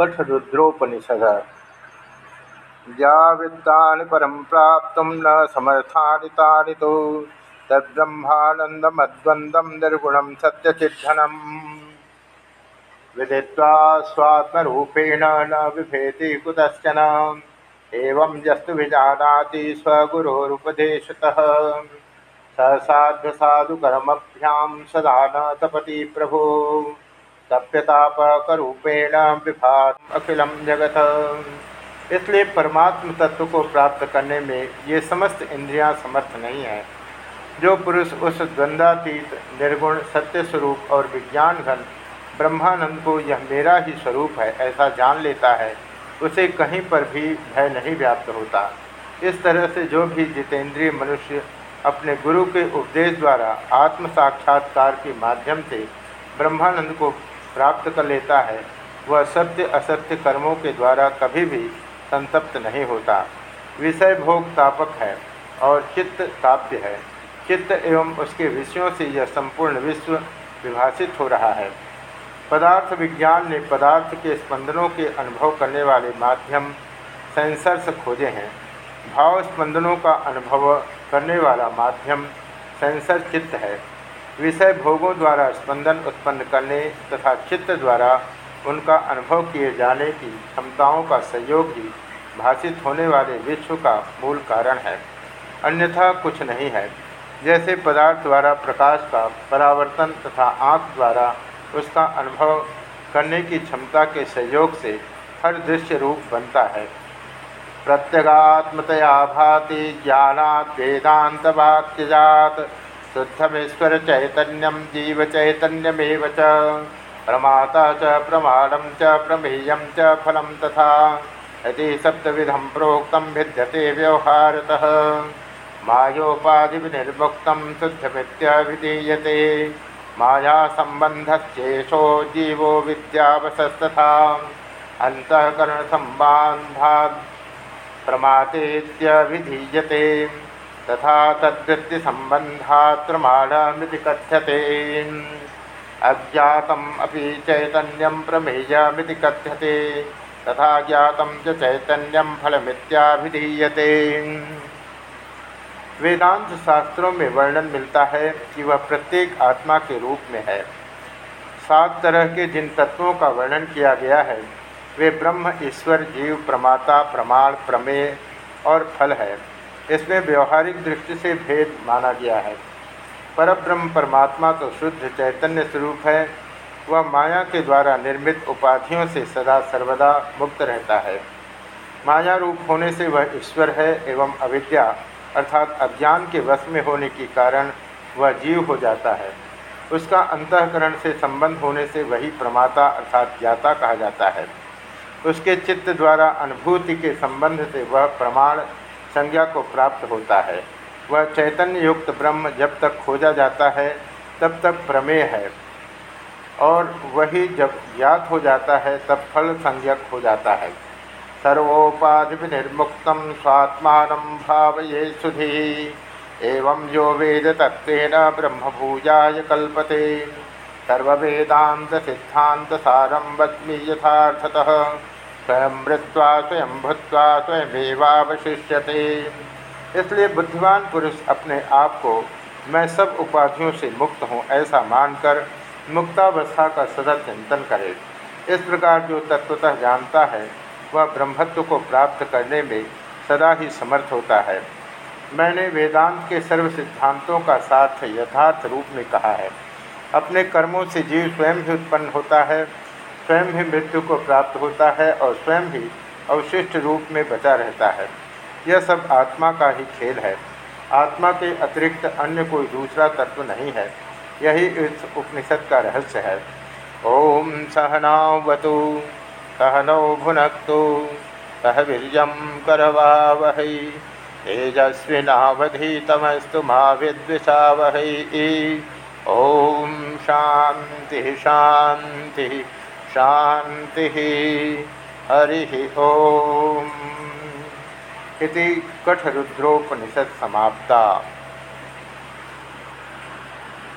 कठरुद्रोपनिषद। या विद्यानि परं प्राप्तुं न समर्थानि तानि तु। तद्ब्रह्मानन्दमद्वन्द्वं निर्गुणं सत्यचिद्धनम् विदित्वा स्वात्मरूपेण न बिभेति कुतश्चन। एवं यस्तु विजानाति स्वगुरोरुपदेशतः। स साधुसाधुकर्मभ्यां सदा न तपति प्रभो। तप्यतापकरूपेण विभात अखिलम जगत। इसलिए परमात्म तत्व को प्राप्त करने में ये समस्त इंद्रियाँ समर्थ नहीं है। जो पुरुष उस द्वंद्वातीत निर्गुण सत्य स्वरूप और विज्ञान घन ब्रह्मानंद को यह मेरा ही स्वरूप है, ऐसा जान लेता है, उसे कहीं पर भी भय नहीं व्याप्त होता। इस तरह से जो भी जितेंद्रिय मनुष्य अपने गुरु के उपदेश द्वारा आत्म साक्षात्कार के माध्यम से ब्रह्मानंद को प्राप्त कर लेता है, वह सत्य असत्य कर्मों के द्वारा कभी भी संतप्त नहीं होता। विषय भोग तापक है और चित्त ताप्य है। चित्त एवं उसके विषयों से यह संपूर्ण विश्व विभाषित हो रहा है। पदार्थ विज्ञान ने पदार्थ के स्पंदनों के अनुभव करने वाले माध्यम सेंसर्स खोजे हैं। भाव स्पंदनों का अनुभव करने वाला माध्यम सेंसर चित्त है। विषय भोगों द्वारा स्पंदन उत्पन्न करने तथा चित्त द्वारा उनका अनुभव किए जाने की क्षमताओं का सहयोग ही भाषित होने वाले विश्व का मूल कारण है। अन्यथा कुछ नहीं है। जैसे पदार्थ द्वारा प्रकाश का परावर्तन तथा आँख द्वारा उसका अनुभव करने की क्षमता के सहयोग से हर दृश्य रूप बनता है। प्रत्यगात्मतया भाति ज्ञानात् वेदांत वाक्यजात शुद्धमेश्वर चैतन्यम जीव चैतन्यमेव च। प्रमाता च प्रमाणम च, प्रमेय च फलम तथा। यदि सप्तविधम प्रोक्त भिद्यते व्यवहारतः। मायोपाधि विनिर्मुक्त शुद्धमित्यभिधीयते माया संबंधेशो जीवो विद्यावसस्तथा अंतकरण संबंधा प्रमातेत्यभिधीयते तथा तद्वृत्ति संबंधात्रमाणमिति कथ्यते अज्ञातम अपि चैतन्यम प्रमेयमिति कथ्यते। तथा ज्ञातम च चैतन्यम फलमित्याभिधीयते। वेदांत शास्त्रों में वर्णन मिलता है कि वह प्रत्येक आत्मा के रूप में है। सात तरह के जिन तत्वों का वर्णन किया गया है, वे ब्रह्म, ईश्वर, जीव, प्रमाता, प्रमाण, प्रमेय और फल है। इसमें व्यवहारिक दृष्टि से भेद माना गया है। परब्रह्म परमात्मा तो शुद्ध चैतन्य स्वरूप है। वह माया के द्वारा निर्मित उपाधियों से सदा सर्वदा मुक्त रहता है। माया रूप होने से वह ईश्वर है एवं अविद्या अर्थात अज्ञान के वश में होने के कारण वह जीव हो जाता है। उसका अंतकरण से संबंध होने से वही प्रमाता अर्थात ज्ञाता कहा जाता है। उसके चित्त द्वारा अनुभूति के संबंध से वह प्रमाण संज्ञा को प्राप्त होता है। वह चैतन्य युक्त ब्रह्म जब तक खोजा जाता है, तब तक प्रमेय है। और वही जब ज्ञात हो जाता है, तब फल संज्ञक हो जाता है। सर्वोपाधि निर्मुक्त स्वात्मान भाव ये सुधी एवं जो वेद तत्व ब्रह्मभूजाय कल्पते। सर्वेदात सिद्धांत सारम वच्मी यथार्थतः स्वयं मृत्वा, स्वयं भूत्वा, स्वयमेवावशिष्यते। इसलिए बुद्धिमान पुरुष अपने आप को, मैं सब उपाधियों से मुक्त हूँ ऐसा मानकर मुक्तावस्था का सदा चिंतन करे। इस प्रकार जो तत्वतः जानता है, वह ब्रह्मत्व को प्राप्त करने में सदा ही समर्थ होता है। मैंने वेदांत के सर्व सिद्धांतों का साथ यथार्थ रूप में कहा है। अपने कर्मों से जीव स्वयं ही उत्पन्न होता है स्वयं ही मृत्यु को प्राप्त होता है और स्वयं ही अवशिष्ट रूप में बचा रहता है। यह सब आत्मा का ही खेल है। आत्मा के अतिरिक्त अन्य कोई दूसरा तत्व नहीं है। यही इस उपनिषद का रहस्य है। ओम सहनावतु, सहनौ भुनक्तु, सह वीर करवा वह तेजस्विनावधीतमस्तु मा विद्विषावह ओम शांति शांति शांति हरि ओम। इति कठरुद्रोपनिषद समाप्ता।